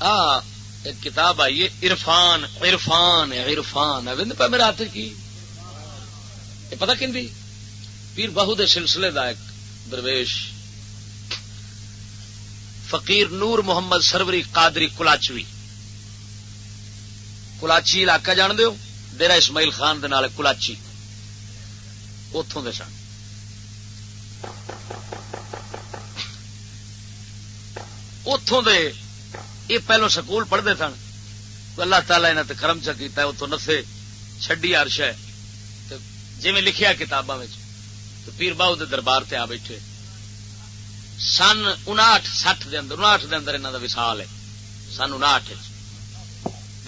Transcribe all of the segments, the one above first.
ہاں ایک کتاب آئی ہے، عرفان عرفان عرفان پہ میرے ہاتھ کی؟ یہ پتا کہ پیر بہو دے سلسلے دا ایک درویش۔ فقیر نور محمد سروری قادری کلاچوی۔ کلاچی علاقہ جان دیو ڈیرا اسماعیل خان دے نال کلاچی۔ اتوں دے سن۔ اتوں دے یہ پہلو سکول پڑھتے سن۔ اللہ تعالی نے کرم چکیتا ہے اتوں نفے چڈی ارش ہے۔ جی لکھیا کتاباں تو پیر باؤ دے دربار تے آ بیٹھے۔ سن انٹھ سٹھ دے اندر انٹھ دے اندر انہوں کا وسال ہے۔ سن انٹھ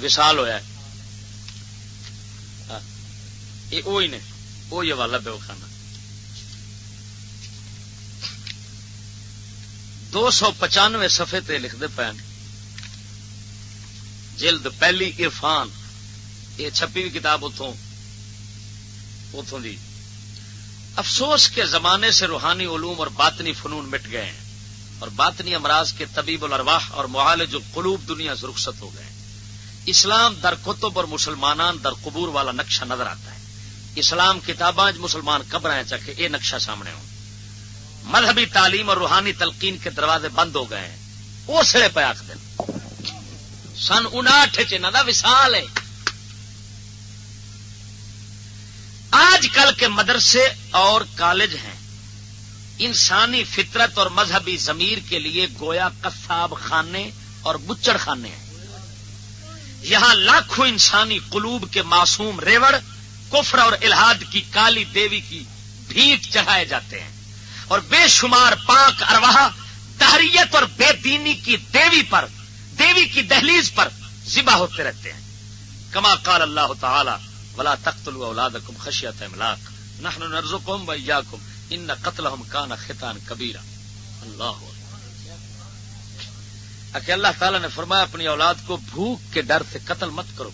وسال ہوا ہاں۔ یہ وہی نے وہی حوالہ پہ کھانا۔ دو سو پچانوے سفے تے لکھتے پے جلد پہلی عرفان، یہ چھپی ہوئی کتاب اتوں اتوں دی۔ افسوس کے زمانے سے روحانی علوم اور باطنی فنون مٹ گئے ہیں اور باطنی امراض کے طبیب الارواح اور معالج القلوب دنیا سے رخصت ہو گئے ہیں۔ اسلام در کتب اور مسلمانان در قبور والا نقشہ نظر آتا ہے۔ اسلام کتاباں مسلمان قبر ہیں چکے یہ نقشہ سامنے ہوں۔ مذہبی تعلیم اور روحانی تلقین کے دروازے بند ہو گئے ہیں۔ اسے پہ آخ دن۔ سن انٹھ چاہ وسال ہے۔ آج کل کے مدرسے اور کالج ہیں۔ انسانی فطرت اور مذہبی ضمیر کے لیے گویا قصاب خانے اور بچڑ خانے ہیں۔ یہاں لاکھوں انسانی قلوب کے معصوم ریوڑ، کفر اور الہاد کی کالی دیوی کی بھیٹ چڑھائے جاتے ہیں۔ اور بے شمار پاک ارواہ تحریت اور بے دینی کی دیوی پر بیوی کی دہلیز پر ذبح ہوتے رہتے ہیں۔ کما قال اللہ تعالی، ولا تخت اولادکم خشیت املاک نحن نرزقهم واياكم ان قتلهم كان خطان کبیرا۔ اللہ کہ اللہ تعالی نے فرمایا، اپنی اولاد کو بھوک کے ڈر سے قتل مت کرو۔